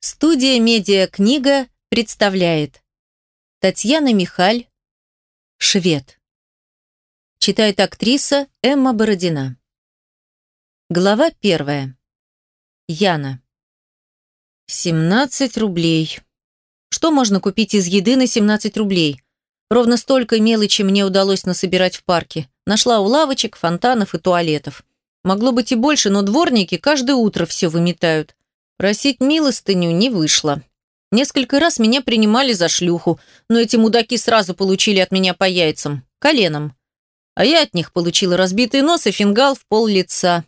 Студия «Медиа-книга» представляет Татьяна Михаль «Швед». Читает актриса Эмма Бородина. Глава первая. Яна. 17 рублей. Что можно купить из еды на 17 рублей? Ровно столько мелочи мне удалось насобирать в парке. Нашла у лавочек, фонтанов и туалетов. Могло быть и больше, но дворники каждое утро все выметают. Просить милостыню не вышло. Несколько раз меня принимали за шлюху, но эти мудаки сразу получили от меня по яйцам, коленам. А я от них получила разбитый нос и фингал в пол лица.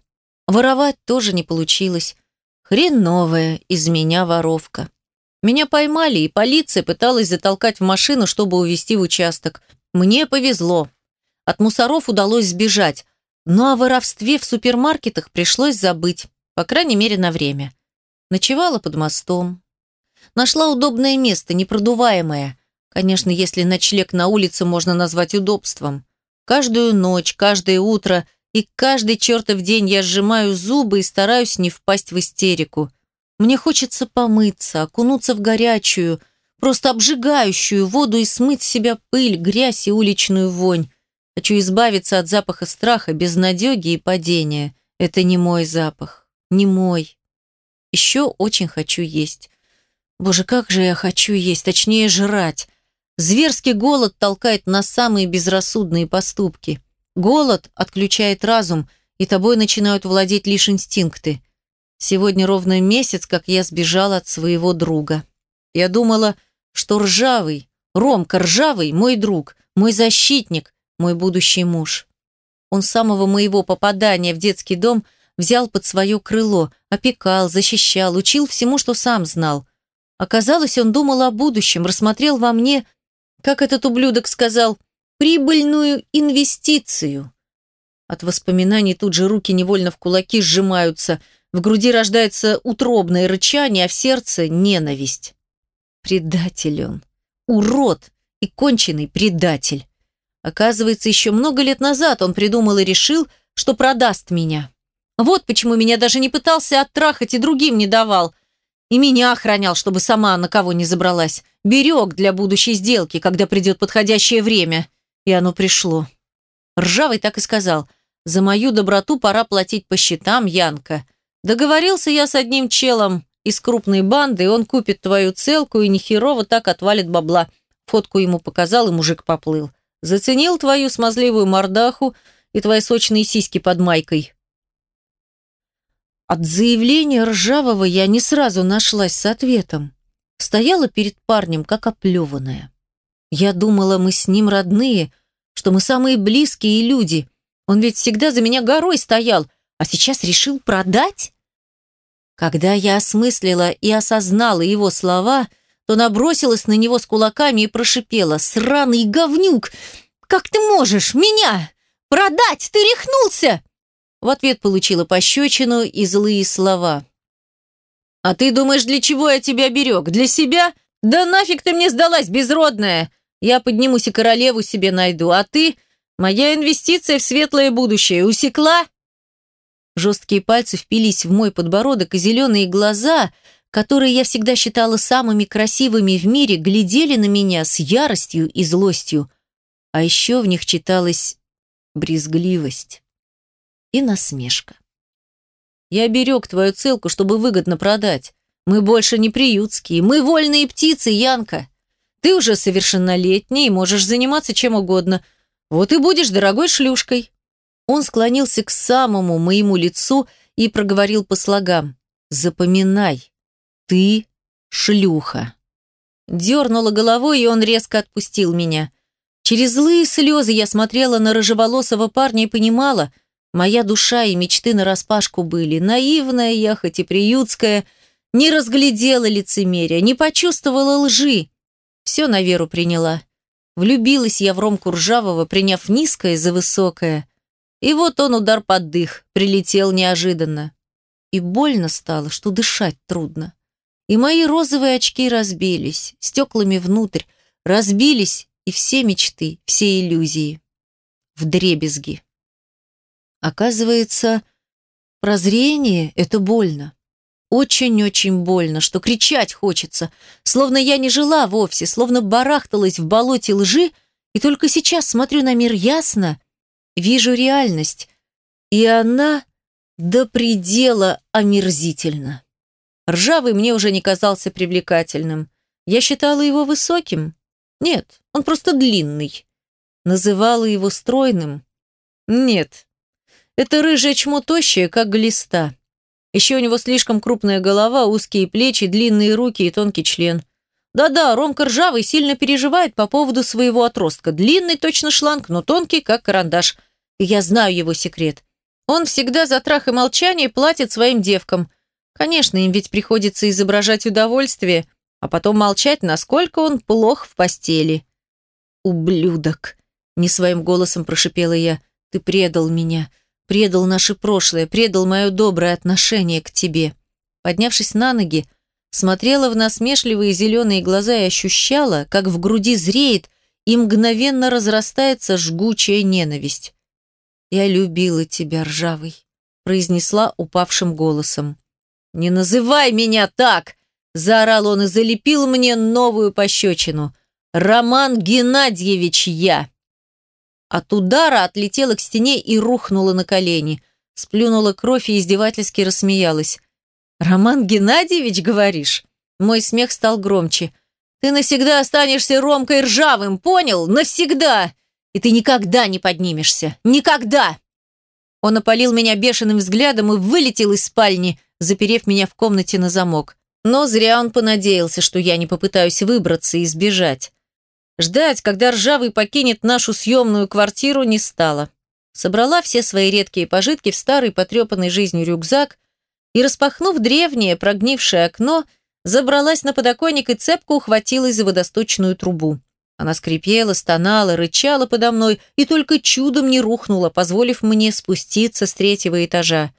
Воровать тоже не получилось. Хреновая из меня воровка. Меня поймали, и полиция пыталась затолкать в машину, чтобы увезти в участок. Мне повезло. От мусоров удалось сбежать, но о воровстве в супермаркетах пришлось забыть, по крайней мере, на время. Ночевала под мостом. Нашла удобное место, непродуваемое. Конечно, если ночлег на улице можно назвать удобством. Каждую ночь, каждое утро и каждый чертов день я сжимаю зубы и стараюсь не впасть в истерику. Мне хочется помыться, окунуться в горячую, просто обжигающую воду и смыть с себя пыль, грязь и уличную вонь. Хочу избавиться от запаха страха, безнадеги и падения. Это не мой запах, не мой. Еще очень хочу есть. Боже, как же я хочу есть, точнее жрать. Зверский голод толкает на самые безрассудные поступки. Голод отключает разум, и тобой начинают владеть лишь инстинкты. Сегодня ровно месяц, как я сбежала от своего друга. Я думала, что Ржавый, Ромка Ржавый, мой друг, мой защитник, мой будущий муж. Он с самого моего попадания в детский дом – взял под свое крыло, опекал, защищал, учил всему, что сам знал. Оказалось, он думал о будущем, рассмотрел во мне, как этот ублюдок сказал, прибыльную инвестицию. От воспоминаний тут же руки невольно в кулаки сжимаются, в груди рождается утробное рычание, а в сердце ненависть. Предатель он. Урод и конченый предатель. Оказывается, еще много лет назад он придумал и решил, что продаст меня. Вот почему меня даже не пытался оттрахать и другим не давал. И меня охранял, чтобы сама на кого не забралась. Берег для будущей сделки, когда придет подходящее время. И оно пришло. Ржавый так и сказал. За мою доброту пора платить по счетам, Янка. Договорился я с одним челом из крупной банды, он купит твою целку и нехерово так отвалит бабла. Фотку ему показал, и мужик поплыл. Заценил твою смазливую мордаху и твои сочные сиськи под майкой. От заявления Ржавого я не сразу нашлась с ответом. Стояла перед парнем, как оплеванная. Я думала, мы с ним родные, что мы самые близкие люди. Он ведь всегда за меня горой стоял, а сейчас решил продать? Когда я осмыслила и осознала его слова, то набросилась на него с кулаками и прошипела «Сраный говнюк! Как ты можешь меня продать? Ты рехнулся!» В ответ получила пощечину и злые слова. «А ты думаешь, для чего я тебя берег? Для себя? Да нафиг ты мне сдалась, безродная! Я поднимусь и королеву себе найду, а ты – моя инвестиция в светлое будущее. Усекла?» Жесткие пальцы впились в мой подбородок, и зеленые глаза, которые я всегда считала самыми красивыми в мире, глядели на меня с яростью и злостью. А еще в них читалась брезгливость и насмешка. «Я берег твою целку, чтобы выгодно продать. Мы больше не приютские, мы вольные птицы, Янка. Ты уже совершеннолетний и можешь заниматься чем угодно. Вот и будешь дорогой шлюшкой». Он склонился к самому моему лицу и проговорил по слогам. «Запоминай, ты шлюха». Дернула головой, и он резко отпустил меня. Через злые слезы я смотрела на рыжеволосого парня и понимала, Моя душа и мечты нараспашку были. Наивная я, хоть и приютская, не разглядела лицемерия, не почувствовала лжи. Все на веру приняла. Влюбилась я в Ромку Ржавого, приняв низкое за высокое. И вот он удар под дых, прилетел неожиданно. И больно стало, что дышать трудно. И мои розовые очки разбились, стеклами внутрь, разбились и все мечты, все иллюзии. В дребезги. Оказывается, прозрение — это больно. очень-очень больно, что кричать хочется, словно я не жила вовсе, словно барахталась в болоте лжи, и только сейчас смотрю на мир ясно, вижу реальность, и она до предела омерзительна. Ржавый мне уже не казался привлекательным. Я считала его высоким. Нет, он просто длинный. Называла его стройным. Нет, это рыжее чмо тощее, как глиста. Еще у него слишком крупная голова, узкие плечи, длинные руки и тонкий член. Да-да, Ромка ржавый сильно переживает по поводу своего отростка. Длинный точно шланг, но тонкий, как карандаш. Я знаю его секрет. Он всегда за трах и молчание платит своим девкам. Конечно, им ведь приходится изображать удовольствие, а потом молчать, насколько он плох в постели. «Ублюдок!» — не своим голосом прошипела я. «Ты предал меня, предал наше прошлое, предал мое доброе отношение к тебе». Поднявшись на ноги, смотрела в насмешливые зеленые глаза и ощущала, как в груди зреет и мгновенно разрастается жгучая ненависть. «Я любила тебя, ржавый», — произнесла упавшим голосом. «Не называй меня так!» — заорал он и залепил мне новую пощечину. «Роман Геннадьевич я!» От удара отлетела к стене и рухнула на колени. Сплюнула кровь и издевательски рассмеялась. «Роман Геннадьевич, говоришь?» Мой смех стал громче. «Ты навсегда останешься Ромкой Ржавым, понял? Навсегда! и ты никогда не поднимешься. Никогда!» Он опалил меня бешеным взглядом и вылетел из спальни, заперев меня в комнате на замок. Но зря он понадеялся, что я не попытаюсь выбраться и сбежать. Ждать, когда ржавый покинет нашу съемную квартиру, не стало. Собрала все свои редкие пожитки в старый потрепанный жизнью рюкзак и, распахнув древнее прогнившее окно, забралась на подоконник и цепко ухватилась за водосточную трубу. Она скрипела, стонала, рычала подо мной и только чудом не рухнула, позволив мне спуститься с третьего этажа.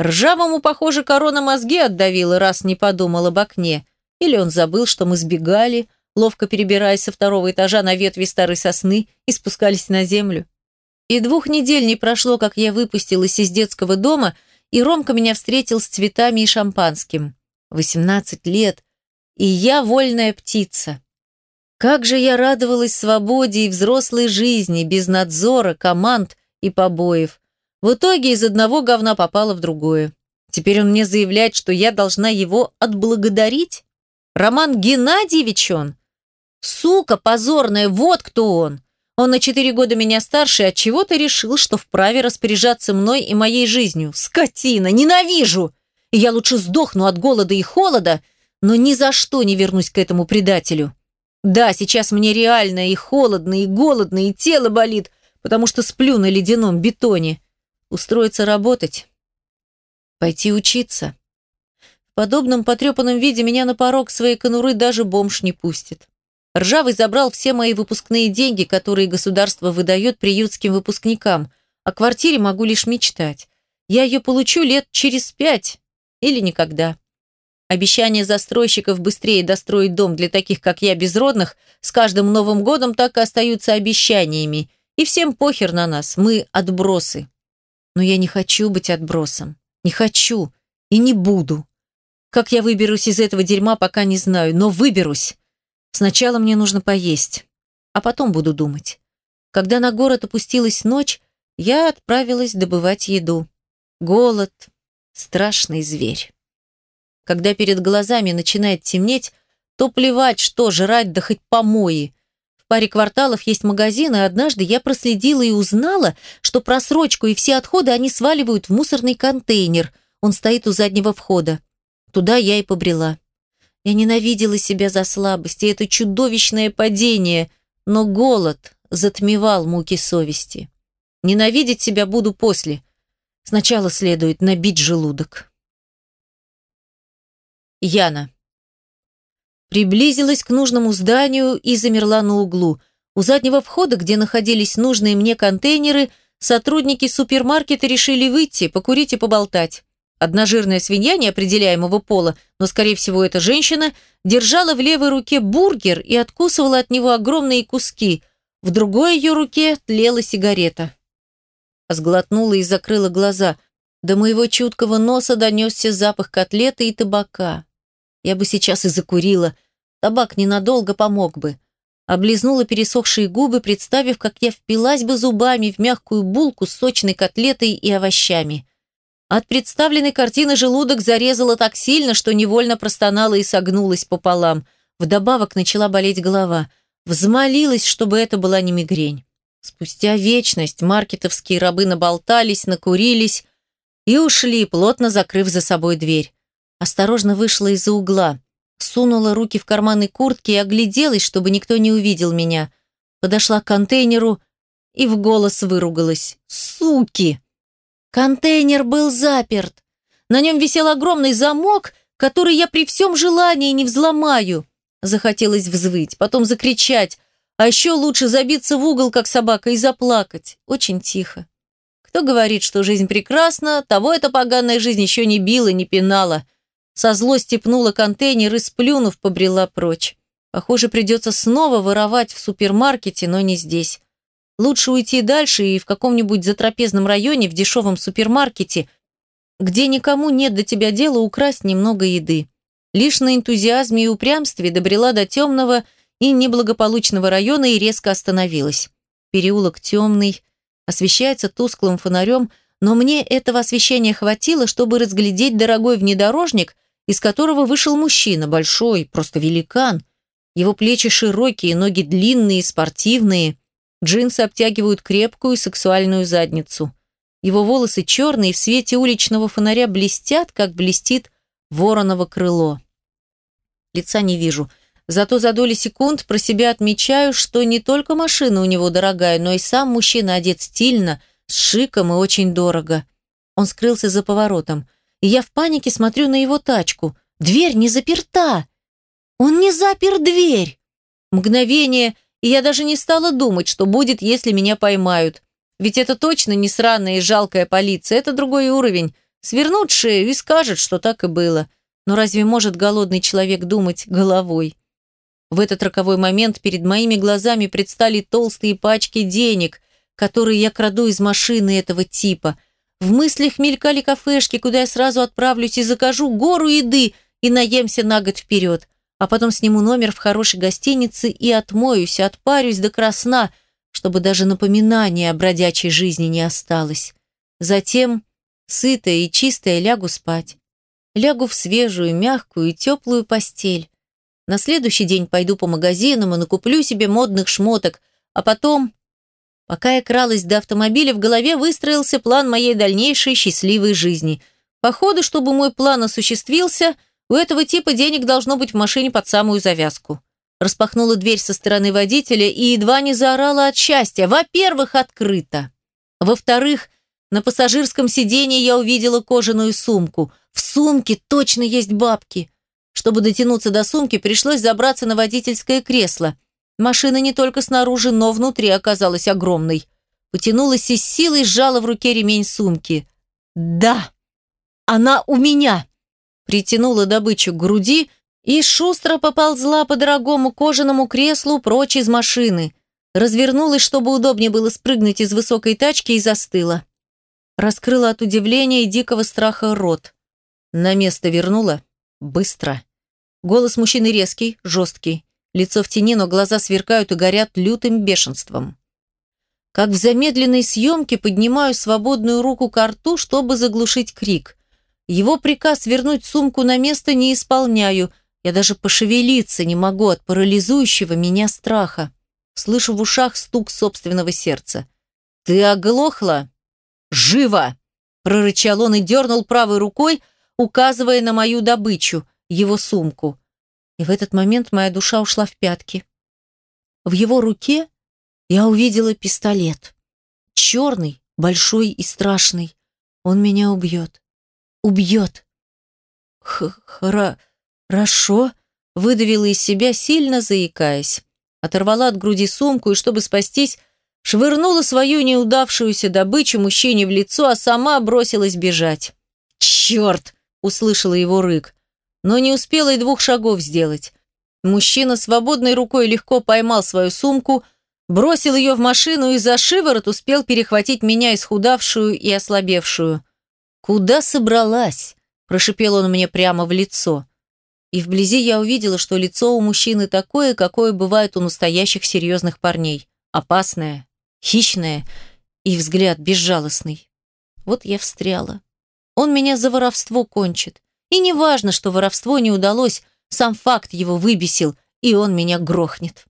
Ржавому, похоже, корона мозги отдавила, раз не подумал об окне. Или он забыл, что мы сбегали, ловко перебираясь со второго этажа на ветви старой сосны и спускались на землю. И двух недель не прошло, как я выпустилась из детского дома, и Ромка меня встретил с цветами и шампанским. Восемнадцать лет, и я вольная птица. Как же я радовалась свободе и взрослой жизни, без надзора, команд и побоев. В итоге из одного говна попала в другое. Теперь он мне заявляет, что я должна его отблагодарить? Роман Геннадьевич он? Сука позорная, вот кто он. Он на четыре года меня старше и от чего то решил, что вправе распоряжаться мной и моей жизнью. Скотина, ненавижу! Я лучше сдохну от голода и холода, но ни за что не вернусь к этому предателю. Да, сейчас мне реально и холодно, и голодно, и тело болит, потому что сплю на ледяном бетоне. Устроиться работать? Пойти учиться? В подобном потрепанном виде меня на порог своей конуры даже бомж не пустит. Ржавый забрал все мои выпускные деньги, которые государство выдает приютским выпускникам. О квартире могу лишь мечтать. Я ее получу лет через пять или никогда. Обещания застройщиков быстрее достроить дом для таких, как я, безродных, с каждым Новым годом так и остаются обещаниями. И всем похер на нас, мы отбросы. Но я не хочу быть отбросом. Не хочу и не буду. Как я выберусь из этого дерьма, пока не знаю, но выберусь. Сначала мне нужно поесть, а потом буду думать. Когда на город опустилась ночь, я отправилась добывать еду. Голод – страшный зверь. Когда перед глазами начинает темнеть, то плевать, что жрать, да хоть помои. В паре кварталов есть магазин, и однажды я проследила и узнала, что просрочку и все отходы они сваливают в мусорный контейнер. Он стоит у заднего входа. Туда я и побрела. Я ненавидела себя за слабость и это чудовищное падение, но голод затмевал муки совести. Ненавидеть себя буду после. Сначала следует набить желудок. Яна. Приблизилась к нужному зданию и замерла на углу. У заднего входа, где находились нужные мне контейнеры, сотрудники супермаркета решили выйти, покурить и поболтать. Одна жирная свинья неопределяемого пола, но, скорее всего, эта женщина, держала в левой руке бургер и откусывала от него огромные куски. В другой ее руке тлела сигарета. Сглотнула и закрыла глаза. До моего чуткого носа донесся запах котлеты и табака. Я бы сейчас и закурила. Табак ненадолго помог бы. Облизнула пересохшие губы, представив, как я впилась бы зубами в мягкую булку с сочной котлетой и овощами. От представленной картины желудок зарезала так сильно, что невольно простонала и согнулась пополам. Вдобавок начала болеть голова. Взмолилась, чтобы это была не мигрень. Спустя вечность маркетовские рабы наболтались, накурились и ушли, плотно закрыв за собой дверь. Осторожно вышла из-за угла сунула руки в карманы куртки и огляделась, чтобы никто не увидел меня. Подошла к контейнеру и в голос выругалась. «Суки!» Контейнер был заперт. На нем висел огромный замок, который я при всем желании не взломаю. Захотелось взвыть, потом закричать, а еще лучше забиться в угол, как собака, и заплакать. Очень тихо. Кто говорит, что жизнь прекрасна, того эта поганая жизнь еще не била, не пинала. Со злости пнула контейнер и, сплюнув, побрела прочь. Похоже, придется снова воровать в супермаркете, но не здесь. Лучше уйти дальше и в каком-нибудь затрапезном районе в дешевом супермаркете, где никому нет до тебя дела украсть немного еды. Лишь на энтузиазме и упрямстве добрела до темного и неблагополучного района и резко остановилась. Переулок темный, освещается тусклым фонарем, но мне этого освещения хватило, чтобы разглядеть дорогой внедорожник, из которого вышел мужчина, большой, просто великан. Его плечи широкие, ноги длинные, спортивные. Джинсы обтягивают крепкую сексуальную задницу. Его волосы черные в свете уличного фонаря блестят, как блестит вороново крыло. Лица не вижу. Зато за доли секунд про себя отмечаю, что не только машина у него дорогая, но и сам мужчина одет стильно, с шиком и очень дорого. Он скрылся за поворотом и я в панике смотрю на его тачку. Дверь не заперта. Он не запер дверь. Мгновение, и я даже не стала думать, что будет, если меня поймают. Ведь это точно не сраная и жалкая полиция, это другой уровень. Свернут шею и скажут, что так и было. Но разве может голодный человек думать головой? В этот роковой момент перед моими глазами предстали толстые пачки денег, которые я краду из машины этого типа – в мыслях мелькали кафешки, куда я сразу отправлюсь и закажу гору еды и наемся на год вперед. А потом сниму номер в хорошей гостинице и отмоюсь, отпарюсь до красна, чтобы даже напоминания о бродячей жизни не осталось. Затем, сытая и чистая, лягу спать. Лягу в свежую, мягкую и теплую постель. На следующий день пойду по магазинам и накуплю себе модных шмоток, а потом Пока я кралась до автомобиля, в голове выстроился план моей дальнейшей счастливой жизни. Походу, чтобы мой план осуществился, у этого типа денег должно быть в машине под самую завязку. Распахнула дверь со стороны водителя и едва не заорала от счастья. Во-первых, открыто. Во-вторых, на пассажирском сиденье я увидела кожаную сумку. В сумке точно есть бабки. Чтобы дотянуться до сумки, пришлось забраться на водительское кресло – Машина не только снаружи, но внутри оказалась огромной. Потянулась и с силой сжала в руке ремень сумки. «Да! Она у меня!» Притянула добычу к груди и шустро поползла по дорогому кожаному креслу прочь из машины. Развернулась, чтобы удобнее было спрыгнуть из высокой тачки и застыла. Раскрыла от удивления и дикого страха рот. На место вернула. Быстро. Голос мужчины резкий, жесткий. Лицо в тени, но глаза сверкают и горят лютым бешенством. Как в замедленной съемке поднимаю свободную руку к рту, чтобы заглушить крик. Его приказ вернуть сумку на место не исполняю. Я даже пошевелиться не могу от парализующего меня страха. Слышу в ушах стук собственного сердца. «Ты оглохла?» «Живо!» прорычал он и дернул правой рукой, указывая на мою добычу, его сумку. И в этот момент моя душа ушла в пятки. В его руке я увидела пистолет. Черный, большой и страшный. Он меня убьет. Убьет. Хорошо, выдавила из себя, сильно заикаясь. Оторвала от груди сумку и, чтобы спастись, швырнула свою неудавшуюся добычу мужчине в лицо, а сама бросилась бежать. «Черт!» — услышала его рык но не успела и двух шагов сделать. Мужчина свободной рукой легко поймал свою сумку, бросил ее в машину и за шиворот успел перехватить меня исхудавшую и ослабевшую. «Куда собралась?» – прошипел он мне прямо в лицо. И вблизи я увидела, что лицо у мужчины такое, какое бывает у настоящих серьезных парней. Опасное, хищное и взгляд безжалостный. Вот я встряла. Он меня за воровство кончит. И не важно, что воровство не удалось, сам факт его выбесил, и он меня грохнет.